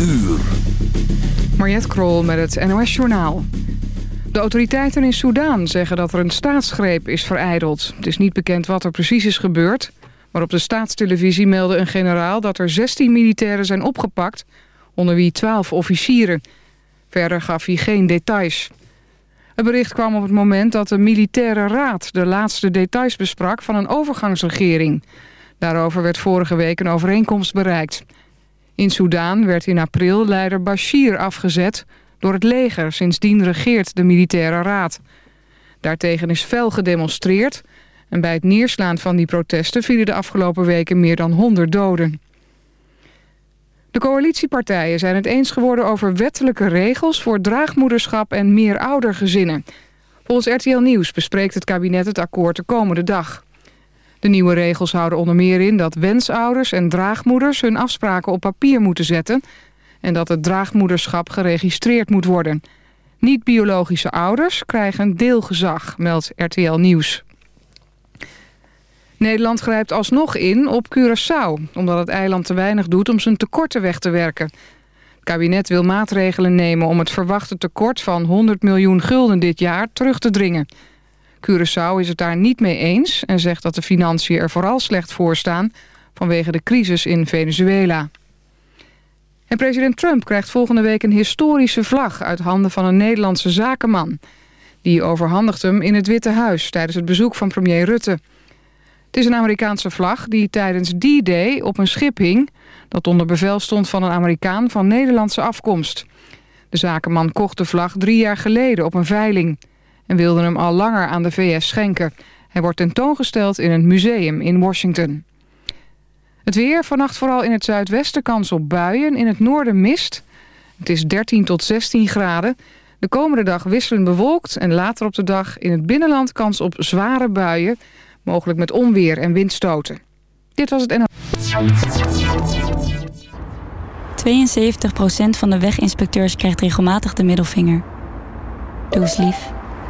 uur. Mariette Krol met het NOS Journaal. De autoriteiten in Soedan zeggen dat er een staatsgreep is vereideld. Het is niet bekend wat er precies is gebeurd... maar op de staatstelevisie meldde een generaal dat er 16 militairen zijn opgepakt... onder wie 12 officieren. Verder gaf hij geen details. Het bericht kwam op het moment dat de militaire raad... de laatste details besprak van een overgangsregering. Daarover werd vorige week een overeenkomst bereikt... In Soedan werd in april leider Bashir afgezet door het leger. Sindsdien regeert de militaire raad. Daartegen is fel gedemonstreerd... en bij het neerslaan van die protesten vielen de afgelopen weken meer dan 100 doden. De coalitiepartijen zijn het eens geworden over wettelijke regels... voor draagmoederschap en meer oudergezinnen. Volgens RTL Nieuws bespreekt het kabinet het akkoord de komende dag. De nieuwe regels houden onder meer in dat wensouders en draagmoeders hun afspraken op papier moeten zetten en dat het draagmoederschap geregistreerd moet worden. Niet-biologische ouders krijgen deelgezag, meldt RTL Nieuws. Nederland grijpt alsnog in op Curaçao... omdat het eiland te weinig doet om zijn tekorten weg te werken. Het kabinet wil maatregelen nemen om het verwachte tekort van 100 miljoen gulden dit jaar terug te dringen. Curaçao is het daar niet mee eens en zegt dat de financiën er vooral slecht voor staan vanwege de crisis in Venezuela. En president Trump krijgt volgende week een historische vlag uit handen van een Nederlandse zakenman. Die overhandigt hem in het Witte Huis tijdens het bezoek van premier Rutte. Het is een Amerikaanse vlag die tijdens D-Day op een schip hing... dat onder bevel stond van een Amerikaan van Nederlandse afkomst. De zakenman kocht de vlag drie jaar geleden op een veiling en wilde hem al langer aan de VS schenken. Hij wordt tentoongesteld in een museum in Washington. Het weer, vannacht vooral in het zuidwesten kans op buien, in het noorden mist. Het is 13 tot 16 graden. De komende dag wisselend bewolkt en later op de dag in het binnenland kans op zware buien, mogelijk met onweer en windstoten. Dit was het NL. 72% van de weginspecteurs krijgt regelmatig de middelvinger. Doe eens lief.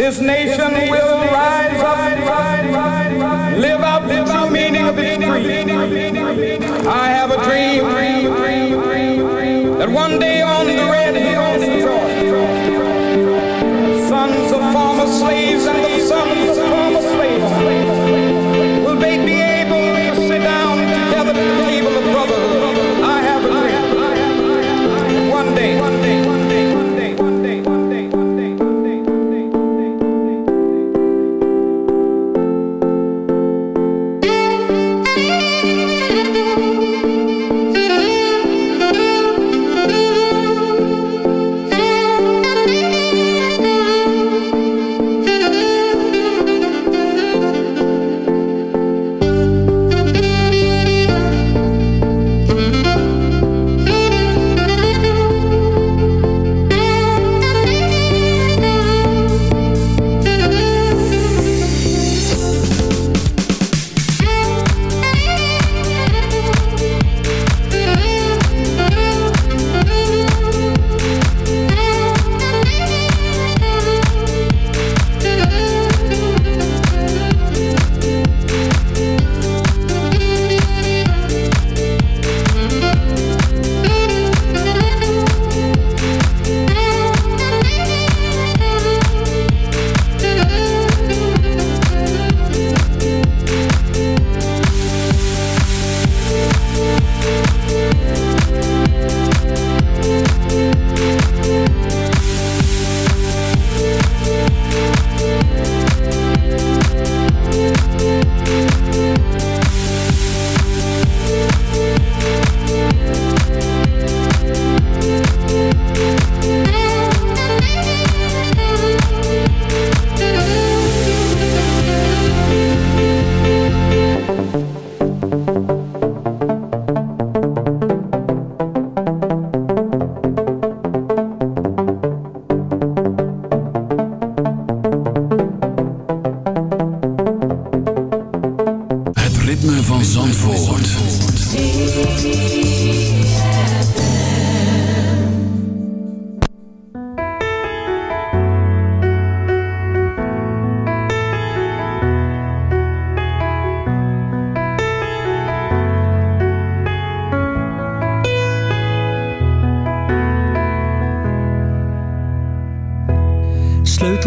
This nation will.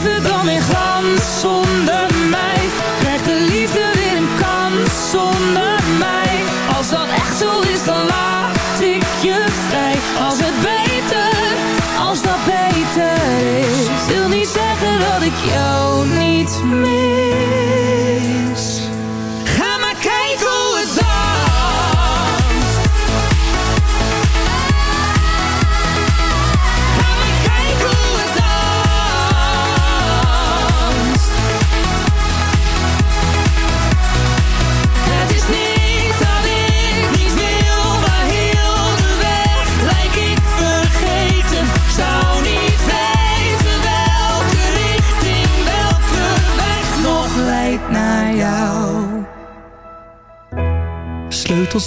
ふぐ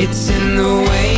It's in the way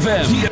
ZFM.